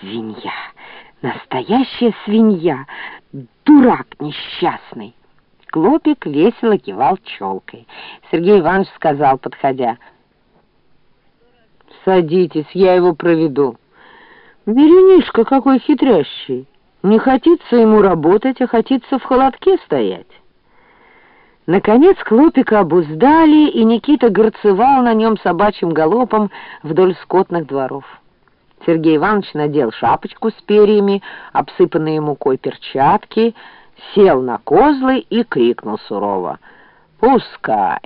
свинья, настоящая свинья, дурак несчастный. Клопик весело кивал челкой. Сергей Иванович сказал, подходя, «Садитесь, я его проведу». «Беренишка какой хитрящий! Не хотится ему работать, а хотится в холодке стоять». Наконец Клопика обуздали, и Никита горцевал на нем собачьим галопом вдоль скотных дворов. Сергей Иванович надел шапочку с перьями, обсыпанные мукой перчатки, сел на козлы и крикнул сурово «Пускай!».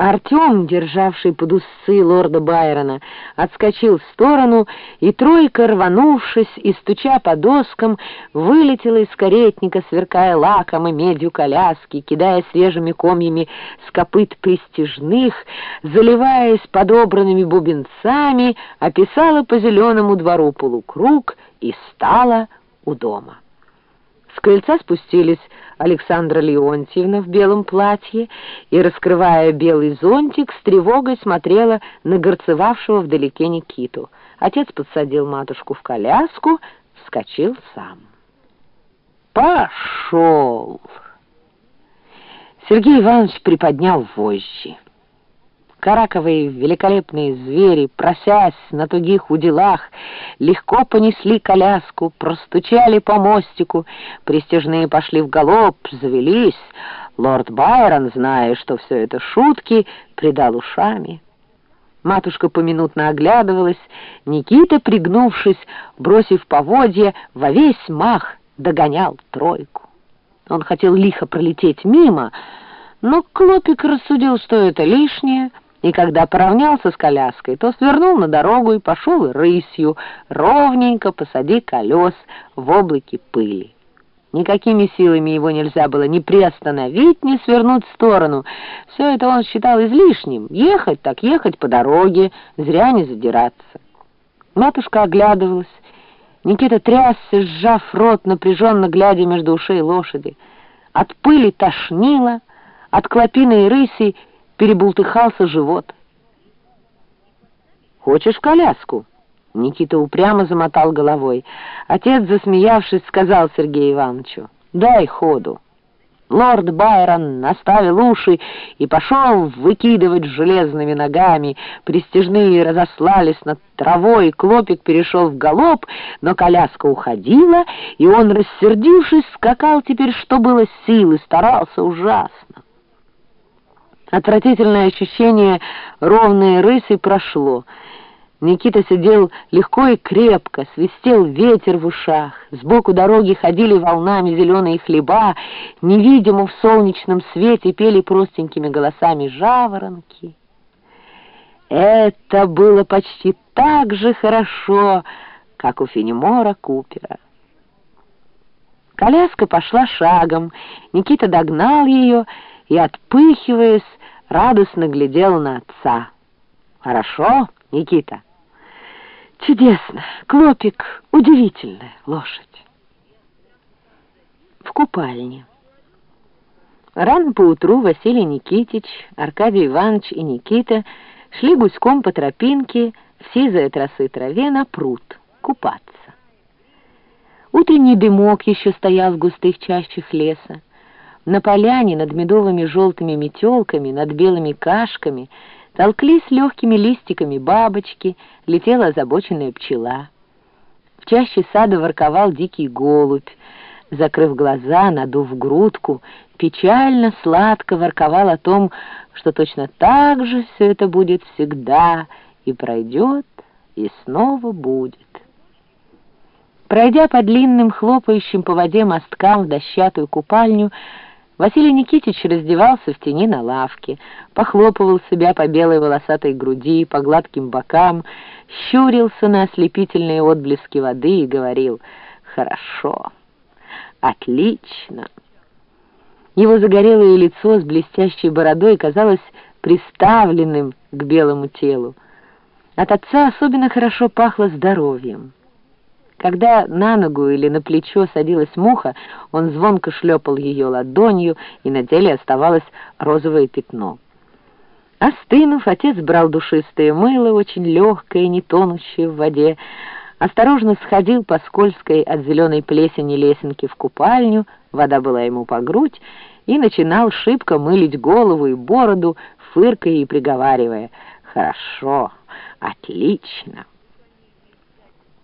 Артем, державший под усы лорда Байрона, отскочил в сторону, и тройка, рванувшись и стуча по доскам, вылетела из каретника, сверкая лаком и медью коляски, кидая свежими комьями с копыт пристижных, заливаясь подобранными бубенцами, описала по зеленому двору полукруг и стала у дома. С крыльца спустились Александра Леонтьевна в белом платье и, раскрывая белый зонтик, с тревогой смотрела на горцевавшего вдалеке Никиту. Отец подсадил матушку в коляску, вскочил сам. «Пошел!» Сергей Иванович приподнял вожжи. Караковые великолепные звери, просясь на тугих уделах, легко понесли коляску, простучали по мостику, пристежные пошли в галоп, завелись. Лорд Байрон, зная, что все это шутки, придал ушами. Матушка поминутно оглядывалась, Никита, пригнувшись, бросив поводья, во весь мах догонял тройку. Он хотел лихо пролететь мимо, но Клопик рассудил, что это лишнее — и когда поравнялся с коляской, то свернул на дорогу и пошел рысью, ровненько посади колес в облаке пыли. Никакими силами его нельзя было ни приостановить, ни свернуть в сторону. Все это он считал излишним. Ехать так ехать по дороге, зря не задираться. Матушка оглядывалась. Никита трясся, сжав рот, напряженно глядя между ушей лошади. От пыли тошнило, от клопиной рыси перебултыхался живот. «Хочешь коляску?» Никита упрямо замотал головой. Отец, засмеявшись, сказал Сергею Ивановичу, «Дай ходу». Лорд Байрон наставил уши и пошел выкидывать железными ногами. Пристежные разослались над травой, Клопик перешел в галоп, но коляска уходила, и он, рассердившись, скакал теперь, что было силы, старался ужасно. Отвратительное ощущение ровной рыси прошло. Никита сидел легко и крепко, свистел ветер в ушах. Сбоку дороги ходили волнами зеленые хлеба, невидимо в солнечном свете пели простенькими голосами жаворонки. Это было почти так же хорошо, как у Фенемора Купера. Коляска пошла шагом, Никита догнал ее и, отпыхиваясь, радостно глядел на отца. «Хорошо, Никита?» «Чудесно! Клопик — удивительная лошадь!» В купальне. Рано поутру Василий Никитич, Аркадий Иванович и Никита шли гуськом по тропинке в сизой от росы траве на пруд купаться. Утренний дымок еще стоял в густых чащах леса. На поляне над медовыми желтыми метелками, над белыми кашками толклись легкими листиками бабочки, летела озабоченная пчела. В чаще сада ворковал дикий голубь, закрыв глаза, надув грудку, печально, сладко ворковал о том, что точно так же все это будет всегда, и пройдет, и снова будет. Пройдя по длинным хлопающим по воде мосткам в дощатую купальню, Василий Никитич раздевался в тени на лавке, похлопывал себя по белой волосатой груди, по гладким бокам, щурился на ослепительные отблески воды и говорил «Хорошо, отлично». Его загорелое лицо с блестящей бородой казалось приставленным к белому телу. От отца особенно хорошо пахло здоровьем. Когда на ногу или на плечо садилась муха, он звонко шлепал ее ладонью, и на теле оставалось розовое пятно. Остынув, отец брал душистое мыло, очень легкое, не тонущее в воде, осторожно сходил по скользкой от зеленой плесени лесенке в купальню, вода была ему по грудь, и начинал шибко мылить голову и бороду, фыркая и приговаривая «Хорошо, отлично».